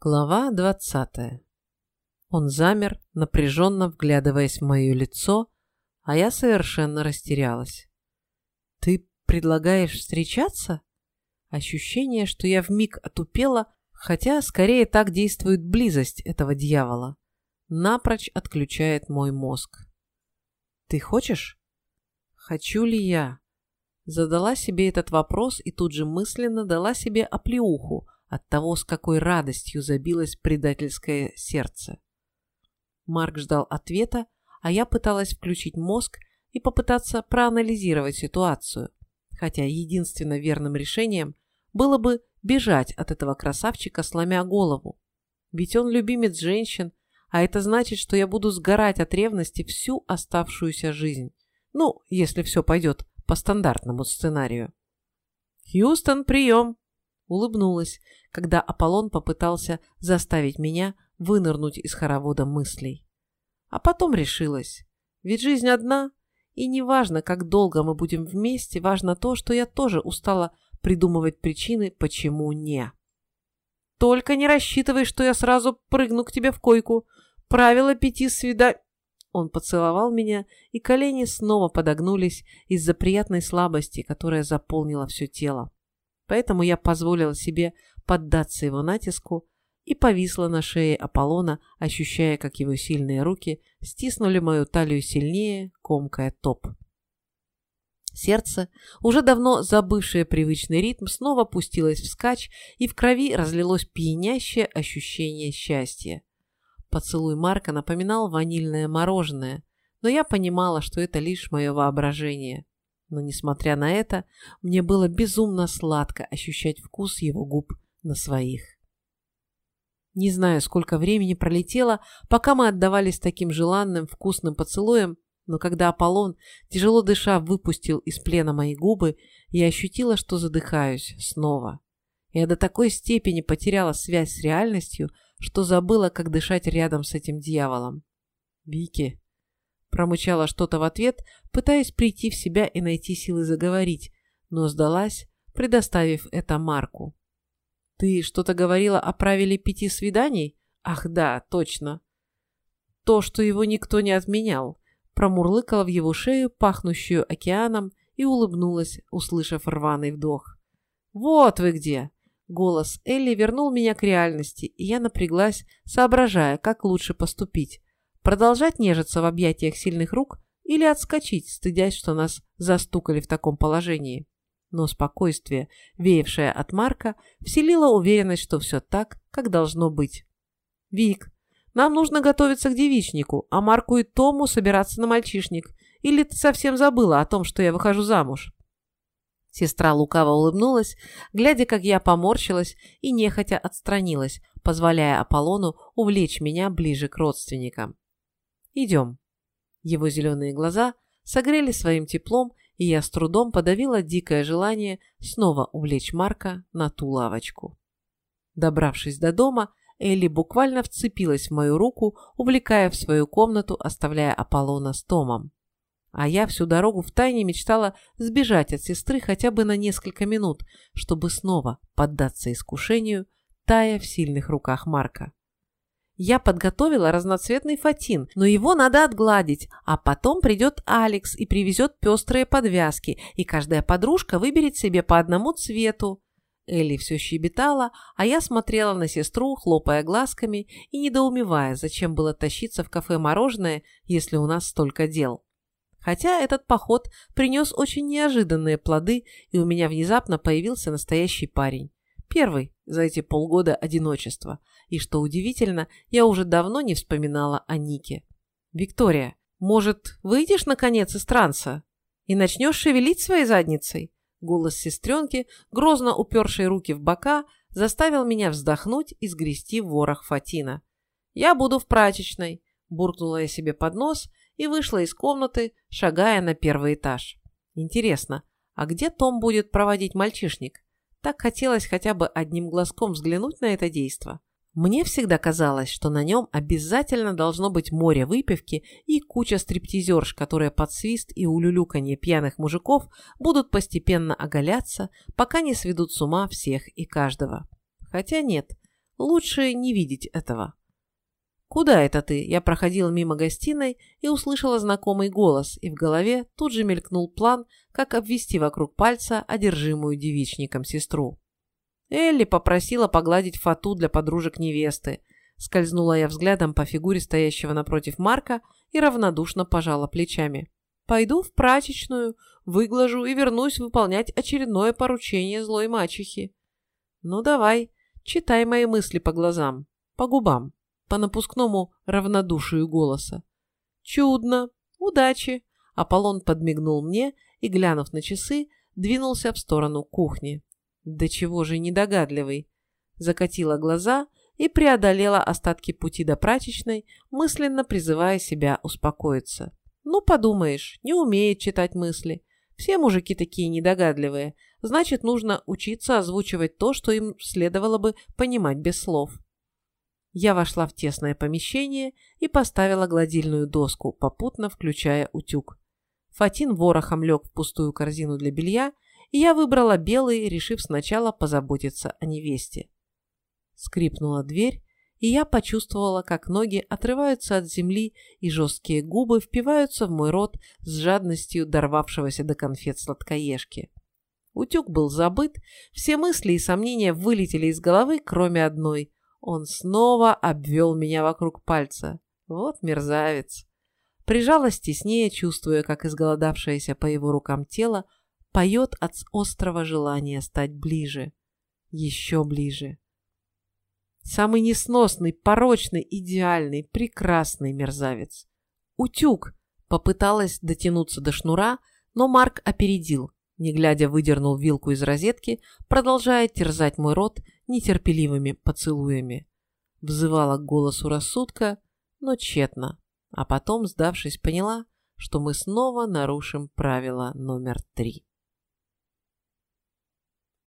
Глава двадцатая. Он замер, напряженно вглядываясь в мое лицо, а я совершенно растерялась. «Ты предлагаешь встречаться?» Ощущение, что я вмиг отупела, хотя скорее так действует близость этого дьявола, напрочь отключает мой мозг. «Ты хочешь?» «Хочу ли я?» Задала себе этот вопрос и тут же мысленно дала себе оплеуху – от того, с какой радостью забилось предательское сердце. Марк ждал ответа, а я пыталась включить мозг и попытаться проанализировать ситуацию, хотя единственно верным решением было бы бежать от этого красавчика, сломя голову. Ведь он любимец женщин, а это значит, что я буду сгорать от ревности всю оставшуюся жизнь. Ну, если все пойдет по стандартному сценарию. «Хьюстон, прием!» Улыбнулась, когда Аполлон попытался заставить меня вынырнуть из хоровода мыслей. А потом решилась. Ведь жизнь одна, и не важно, как долго мы будем вместе, важно то, что я тоже устала придумывать причины, почему не. Только не рассчитывай, что я сразу прыгну к тебе в койку. Правило пяти свида... Он поцеловал меня, и колени снова подогнулись из-за приятной слабости, которая заполнила все тело. Поэтому я позволила себе поддаться его натиску и повисла на шее Аполлона, ощущая, как его сильные руки стиснули мою талию сильнее, комкая топ. Сердце, уже давно забывшее привычный ритм, снова пустилось вскачь, и в крови разлилось пьянящее ощущение счастья. Поцелуй Марка напоминал ванильное мороженое, но я понимала, что это лишь мое воображение. Но, несмотря на это, мне было безумно сладко ощущать вкус его губ на своих. Не знаю, сколько времени пролетело, пока мы отдавались таким желанным вкусным поцелуем, но когда Аполлон, тяжело дыша, выпустил из плена мои губы, я ощутила, что задыхаюсь снова. Я до такой степени потеряла связь с реальностью, что забыла, как дышать рядом с этим дьяволом. «Вики», Промычала что-то в ответ, пытаясь прийти в себя и найти силы заговорить, но сдалась, предоставив это Марку. «Ты что-то говорила о правиле пяти свиданий? Ах да, точно!» То, что его никто не отменял, промурлыкала в его шею, пахнущую океаном, и улыбнулась, услышав рваный вдох. «Вот вы где!» Голос Элли вернул меня к реальности, и я напряглась, соображая, как лучше поступить. Продолжать нежиться в объятиях сильных рук или отскочить, стыдясь, что нас застукали в таком положении. Но спокойствие, веявшее от Марка, вселило уверенность, что все так, как должно быть. «Вик, нам нужно готовиться к девичнику, а Марку и Тому собираться на мальчишник. Или ты совсем забыла о том, что я выхожу замуж?» Сестра лукаво улыбнулась, глядя, как я поморщилась и нехотя отстранилась, позволяя Аполлону увлечь меня ближе к родственникам. Идем». Его зеленые глаза согрели своим теплом, и я с трудом подавила дикое желание снова увлечь Марка на ту лавочку. Добравшись до дома, Элли буквально вцепилась в мою руку, увлекая в свою комнату, оставляя Аполлона с Томом. А я всю дорогу втайне мечтала сбежать от сестры хотя бы на несколько минут, чтобы снова поддаться искушению, тая в сильных руках Марка. Я подготовила разноцветный фатин, но его надо отгладить, а потом придет Алекс и привезет пестрые подвязки, и каждая подружка выберет себе по одному цвету. Элли все щебетала, а я смотрела на сестру, хлопая глазками и недоумевая, зачем было тащиться в кафе мороженое, если у нас столько дел. Хотя этот поход принес очень неожиданные плоды, и у меня внезапно появился настоящий парень. Первый за эти полгода одиночества. И что удивительно, я уже давно не вспоминала о Нике. «Виктория, может, выйдешь, наконец, из транса и начнешь шевелить своей задницей?» Голос сестренки, грозно упершей руки в бока, заставил меня вздохнуть и сгрести ворох Фатина. «Я буду в прачечной», – буркнула я себе под нос и вышла из комнаты, шагая на первый этаж. «Интересно, а где Том будет проводить мальчишник?» Так хотелось хотя бы одним глазком взглянуть на это действо. Мне всегда казалось, что на нем обязательно должно быть море выпивки и куча стриптизерш, которые под свист и улюлюканье пьяных мужиков будут постепенно оголяться, пока не сведут с ума всех и каждого. Хотя нет, Лучше не видеть этого. «Куда это ты?» Я проходила мимо гостиной и услышала знакомый голос, и в голове тут же мелькнул план, как обвести вокруг пальца одержимую девичником сестру. Элли попросила погладить фату для подружек невесты. Скользнула я взглядом по фигуре стоящего напротив Марка и равнодушно пожала плечами. «Пойду в прачечную, выглажу и вернусь выполнять очередное поручение злой мачехи». «Ну давай, читай мои мысли по глазам, по губам» по напускному равнодушию голоса. «Чудно! Удачи!» Аполлон подмигнул мне и, глянув на часы, двинулся в сторону кухни. «Да чего же недогадливый!» Закатила глаза и преодолела остатки пути до прачечной, мысленно призывая себя успокоиться. «Ну, подумаешь, не умеет читать мысли. Все мужики такие недогадливые. Значит, нужно учиться озвучивать то, что им следовало бы понимать без слов». Я вошла в тесное помещение и поставила гладильную доску, попутно включая утюг. Фатин ворохом лег в пустую корзину для белья, и я выбрала белый, решив сначала позаботиться о невесте. Скрипнула дверь, и я почувствовала, как ноги отрываются от земли, и жесткие губы впиваются в мой рот с жадностью дорвавшегося до конфет сладкоежки. Утюг был забыт, все мысли и сомнения вылетели из головы, кроме одной. Он снова обвел меня вокруг пальца. Вот мерзавец. Прижалась теснее, чувствуя, как изголодавшееся по его рукам тело поет от острого желания стать ближе. Еще ближе. Самый несносный, порочный, идеальный, прекрасный мерзавец. Утюг! Попыталась дотянуться до шнура, но Марк опередил, не глядя выдернул вилку из розетки, продолжая терзать мой рот нетерпеливыми поцелуями. Взывала к голосу рассудка, но тщетно, а потом, сдавшись, поняла, что мы снова нарушим правило номер три.